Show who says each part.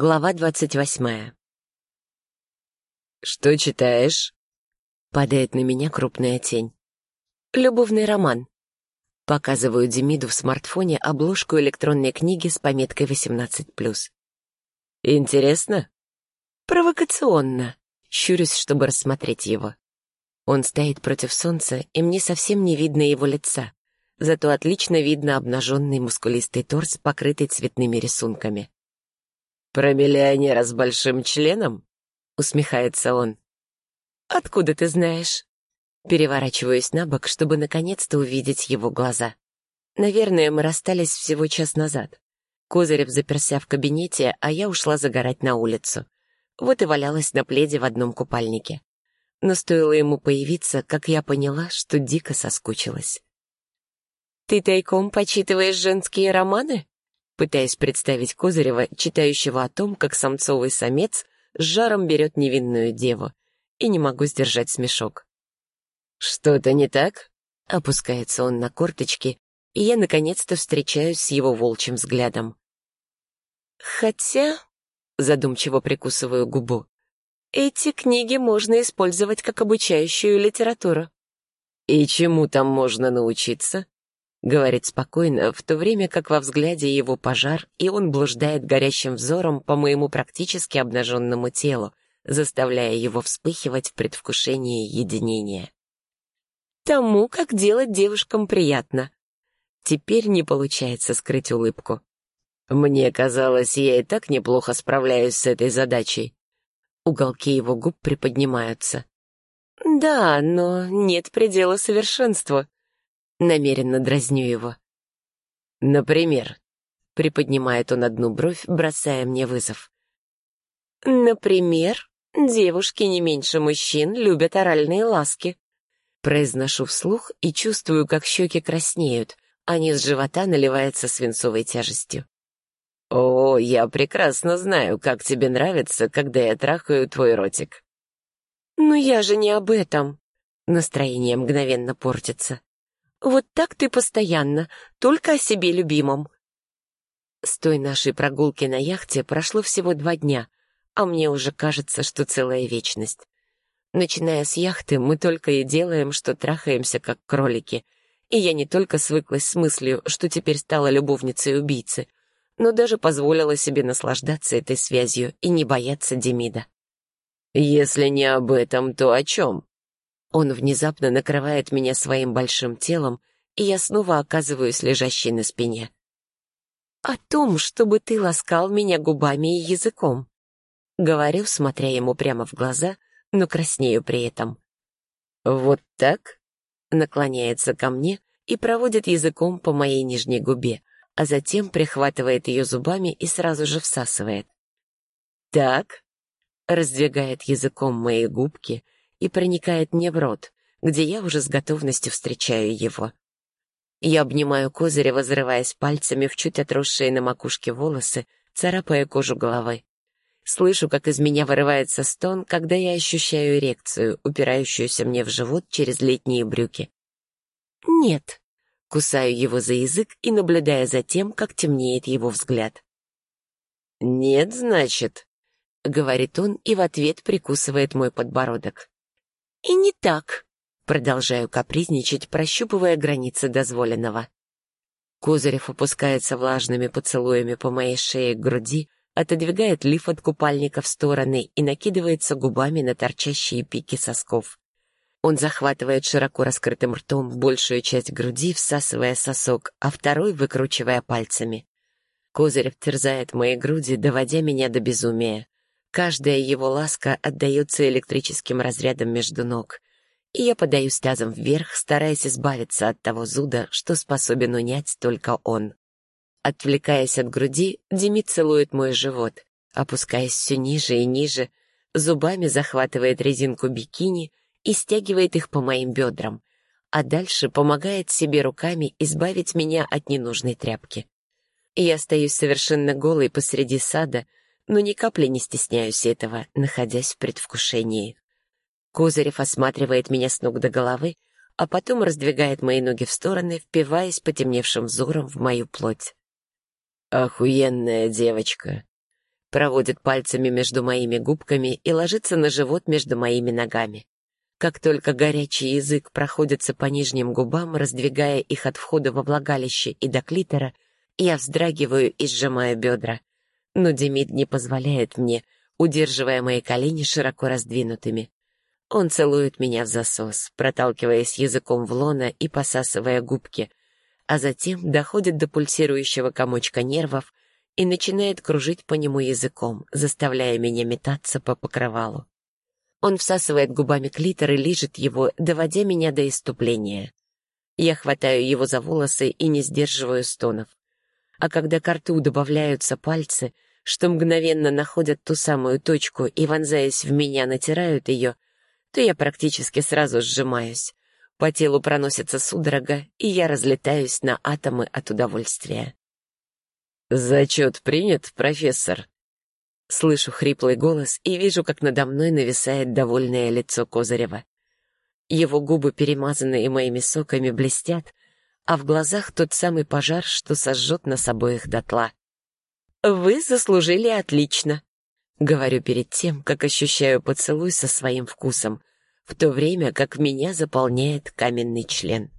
Speaker 1: Глава двадцать восьмая.
Speaker 2: «Что читаешь?»
Speaker 1: Падает на меня крупная тень. «Любовный роман». Показываю Демиду в смартфоне обложку электронной книги с пометкой 18+.
Speaker 2: «Интересно?»
Speaker 1: «Провокационно». Щурюсь, чтобы рассмотреть его. Он стоит против солнца, и мне совсем не видно его лица. Зато отлично видно обнаженный мускулистый торс, покрытый цветными рисунками.
Speaker 2: «Про миллионера с большим членом?»
Speaker 1: — усмехается он. «Откуда ты знаешь?» Переворачиваюсь на бок, чтобы наконец-то увидеть его глаза. Наверное, мы расстались всего час назад. Козырев заперся в кабинете, а я ушла загорать на улицу. Вот и валялась на пледе в одном купальнике. Но стоило ему появиться, как я поняла, что дико соскучилась. «Ты тайком почитываешь женские романы?» Пытаясь представить Козырева, читающего о том, как самцовый самец с жаром берет невинную деву, и не могу сдержать смешок.
Speaker 2: «Что-то не так?»
Speaker 1: Опускается он на корточки, и я наконец-то встречаюсь с его волчьим взглядом. «Хотя...» — задумчиво прикусываю губу. «Эти книги можно использовать как обучающую литературу».
Speaker 2: «И чему там можно научиться?» — говорит спокойно, в то время как во взгляде его пожар, и он блуждает горящим взором по моему практически обнаженному телу, заставляя его вспыхивать в предвкушении единения.
Speaker 1: Тому, как делать девушкам приятно. Теперь не получается скрыть улыбку.
Speaker 2: Мне казалось, я и так неплохо справляюсь с этой задачей.
Speaker 1: Уголки его губ приподнимаются. Да, но нет предела совершенству. Намеренно дразню его.
Speaker 2: «Например?»
Speaker 1: — приподнимает он одну бровь, бросая мне вызов. «Например, девушки не меньше мужчин любят оральные ласки». Произношу вслух и чувствую, как щеки краснеют, а низ живота наливается свинцовой тяжестью.
Speaker 2: «О, я прекрасно знаю, как тебе нравится, когда я трахаю твой ротик».
Speaker 1: «Но я же не об этом». Настроение мгновенно портится. Вот так ты постоянно, только о себе любимом. С той нашей прогулки на яхте прошло всего два дня, а мне уже кажется, что целая вечность. Начиная с яхты, мы только и делаем, что трахаемся, как кролики. И я не только свыклась с мыслью, что теперь стала любовницей убийцы, но даже позволила себе наслаждаться этой связью и не бояться Демида.
Speaker 2: «Если не об этом, то о чем?»
Speaker 1: Он внезапно накрывает меня своим большим телом, и я снова оказываюсь лежащей на спине. «О том, чтобы ты ласкал меня губами и языком», — говорю, смотря ему прямо в глаза, но краснею при этом.
Speaker 2: «Вот так?»
Speaker 1: — наклоняется ко мне и проводит языком по моей нижней губе, а затем прихватывает ее зубами и сразу же всасывает.
Speaker 2: «Так?»
Speaker 1: — раздвигает языком мои губки — и проникает мне в рот, где я уже с готовностью встречаю его. Я обнимаю Козырева, взрываясь пальцами в чуть отросшие на макушке волосы, царапая кожу головы. Слышу, как из меня вырывается стон, когда я ощущаю эрекцию, упирающуюся мне в живот через летние брюки. «Нет», — кусаю его за язык и наблюдая за тем, как темнеет его взгляд.
Speaker 2: «Нет, значит», —
Speaker 1: говорит он и в ответ прикусывает мой подбородок. «И не так», — продолжаю капризничать, прощупывая границы дозволенного. Козырев опускается влажными поцелуями по моей шее к груди, отодвигает лиф от купальника в стороны и накидывается губами на торчащие пики сосков. Он захватывает широко раскрытым ртом большую часть груди, всасывая сосок, а второй выкручивая пальцами. Козырев терзает мои груди, доводя меня до безумия. Каждая его ласка отдается электрическим разрядом между ног, и я подаюсь тазом вверх, стараясь избавиться от того зуда, что способен унять только он. Отвлекаясь от груди, Демид целует мой живот, опускаясь все ниже и ниже, зубами захватывает резинку бикини и стягивает их по моим бедрам, а дальше помогает себе руками избавить меня от ненужной тряпки. Я остаюсь совершенно голой посреди сада, но ни капли не стесняюсь этого, находясь в предвкушении. Козырев осматривает меня с ног до головы, а потом раздвигает мои ноги в стороны, впиваясь потемневшим взором в мою плоть.
Speaker 2: «Охуенная девочка!»
Speaker 1: проводит пальцами между моими губками и ложится на живот между моими ногами. Как только горячий язык проходится по нижним губам, раздвигая их от входа во влагалище и до клитора, я вздрагиваю и сжимаю бедра. Но Демид не позволяет мне, удерживая мои колени широко раздвинутыми. Он целует меня в засос, проталкиваясь языком в лона и посасывая губки, а затем доходит до пульсирующего комочка нервов и начинает кружить по нему языком, заставляя меня метаться по покрывалу. Он всасывает губами клитор и лижет его, доводя меня до иступления. Я хватаю его за волосы и не сдерживаю стонов. А когда к рту добавляются пальцы, что мгновенно находят ту самую точку и, вонзаясь в меня, натирают ее, то я практически сразу сжимаюсь. По телу проносится судорога, и я разлетаюсь на атомы от удовольствия.
Speaker 2: «Зачет принят, профессор?»
Speaker 1: Слышу хриплый голос и вижу, как надо мной нависает довольное лицо Козырева. Его губы, перемазанные моими соками, блестят, а в глазах тот самый пожар, что сожжет нас обоих дотла. «Вы заслужили отлично», — говорю перед тем, как ощущаю поцелуй со своим вкусом, в то время как меня заполняет каменный член.